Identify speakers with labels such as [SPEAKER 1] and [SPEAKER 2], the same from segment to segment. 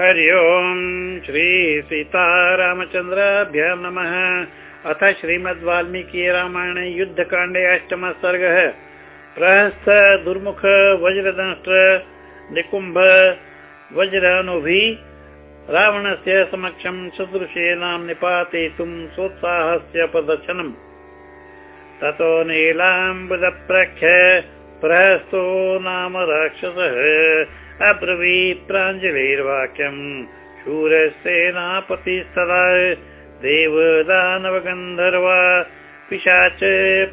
[SPEAKER 1] हरि ओम् श्री सीतारामचन्द्राभ्य नमः। अथ श्रीमद् वाल्मीकि रामायणे युद्धकाण्डे अष्टमः सर्गः। प्रहस्थ दुर्मुख वज्रदंष्ट निकुम्भ वज्रानुभि रावणस्य समक्षं सदृशेनां निपातयितुं सोत्साहस्य प्रदर्शनम्। ततो नीलाम्बुदप्रख्य प्रहस्तो नाम राक्षसः अब्रवी प्राञ्जलिर्वाक्यम्। शूरसेनापतिस्तदा देवदानवगन्धर्वा पिशाच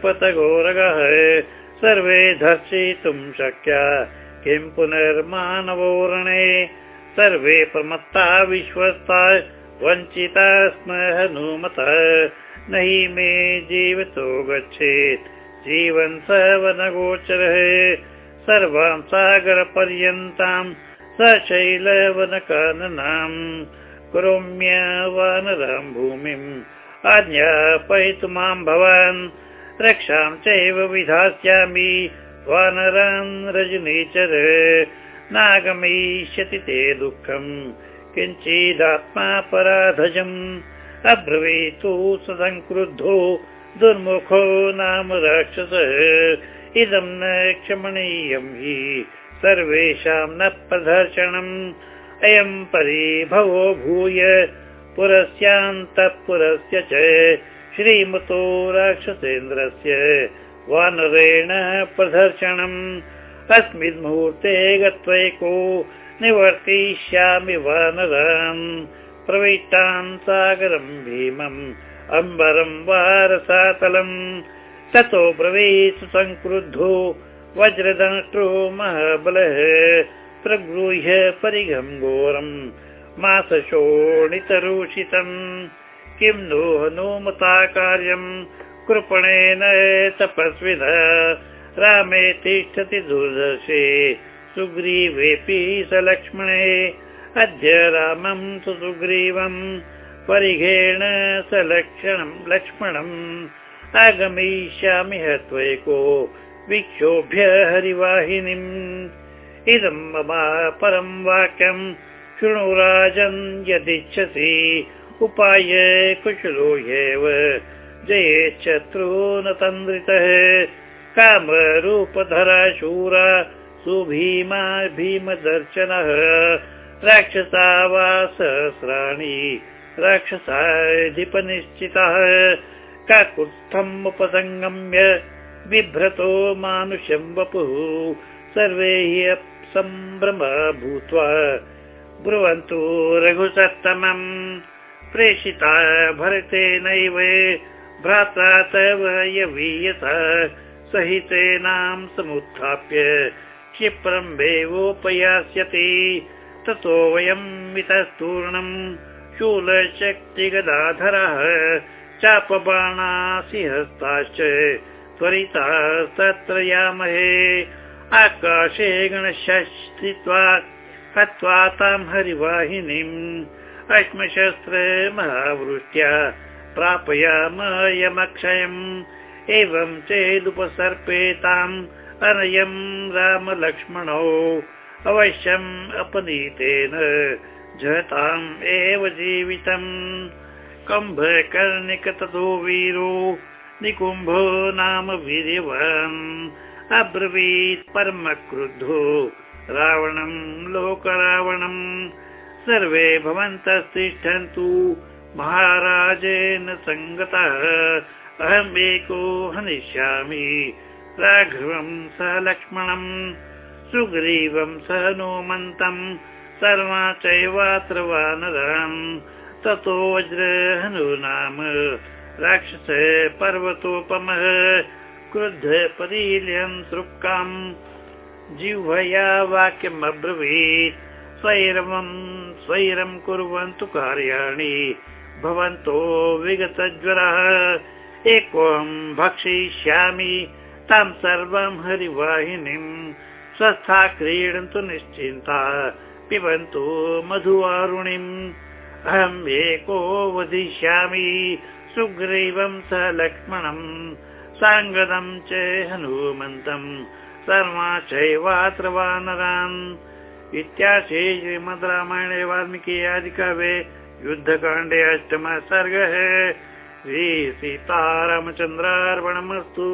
[SPEAKER 1] पतघोरगः सर्वे धर्षितुं शक्या। किं पुनर्मानवोरणे। सर्वे प्रमत्ता विश्वस्ता। वञ्चिता स्म हनुमतः न हि मे जीवितो गच्छेत् जीवन् स वनगोचरः सर्वां सागरपर्यन्तां सशैलवनकाननाम् करोम्य वानरां भूमिम् आज्ञापयितु मां भवान्। रक्षां चैव विधास्यामि वानरान् रजनीचर। नागमिष्यति ते दुःखम् किञ्चिदात्मापराधजम् अब्रवीतु सदङ्क्रुद्धो दुर्मुखो नाम राक्षसः इदं न क्षमणीयं हि सर्वेषां न प्रदर्शनम्। अयं परिभवो भूय पुरस्यान्तः पुरस्य च श्रीमतो राक्षसेन्द्रस्य वानरेण प्रदर्शनम्। अस्मिन् मुहूर्ते गत्वैको निवर्तिष्यामि वानरान्। प्रविष्टान् सागरं भीमम् अम्बरं वारसातलम् ततो ब्रवीत् संक्रुद्धो वज्रदंष्टो महाबलः प्रगृह्य परिघं घोरम् मासशोणितरूषितम् किं नो हनुमता कार्यम् कृपणेन तपस्विन रामे तिष्ठति दुर्दशे सुग्रीवेऽपि स लक्ष्मणे अद्य रामं सु सुग्रीवम् परिघेण स लक्षणं लक्ष्मणम् आगमिष्यामि हत्वैको विक्षोभ्य हरिवाहिनीम्। इदं मम परं वाक्यं शृणु राजन् यदिच्छसि। उपाय कुशलो ह्येव। जयेच्छत्रु न तन्द्रितः कामरूपधरा शूरा सुभीमा भीमदर्शनः। राक्षसा वा सहस्राणि। राक्षसाधिपनिश्चितः काकुत्स्थम् उपसङ्गम्य बिभ्रतो मानुषं वपुः। सर्वे हि सम्भ्रम भूत्वा ब्रुवन्तु रघुसत्तमम्। प्रेषिता भरतेनैव भ्राता तव यवीयत सहितेनां समुत्थाप्य क्षिप्रम्भेवोपयास्यति ततो वयं मितस्तूर्णम् शूलशक्तिगदाधरः चापबाणासिहस्ताश्च त्वरिता तत्र यामहे। आकाशे गणशस्थित्वा हत्वा तां हरिवाहिनीम् अश्मशस्त्र महावृष्ट्या प्रापयामयमक्षयम् एवं चेदुपसर्पेताम् अनयम् रामलक्ष्मणौ। अवश्यम् अपनीतेन जताम् एव जीवितम् कम्भकर्णिक ततो वीरो निकुम्भो नाम वीर्यवान् अब्रवीत् परम क्रुद्धो रावणम् लोकरावणम्। सर्वे भवन्तस्तिष्ठन्तु महाराजेन सङ्गतः। अहम् एको हनिष्यामि राघवम् सह लक्ष्मणम् सुग्रीवं सह नोमन्तम् सर्वा चैवात्र वानरान् ततो वज्र राक्षस पर्वतोपमः क्रुद्ध परिलीयन् सृक्काम् जिह्वया वाक्यमब्रवीत् स्वैरवम् स्वैरं कुर्वन्तु कार्याणि भवन्तो विगतज्वरः। एकोऽहं भक्षयिष्यामि तां सर्वं हरिवाहिनीम् स्वस्था क्रीडन्तु निश्चिन्ता पिबन्तु मधुवारुणिम् अहम् एको वदिष्यामि सुग्रीवं स लक्ष्मणम् साङ्गदं च हनुमन्तम् सर्वा चैवात्र वानरान् इत्याशे श्रीमद् रामायणे वाल्मीकि आदिकवे युद्धकाण्डे अष्टमः सर्गः। श्री सीतारामचन्द्रार्पणमस्तु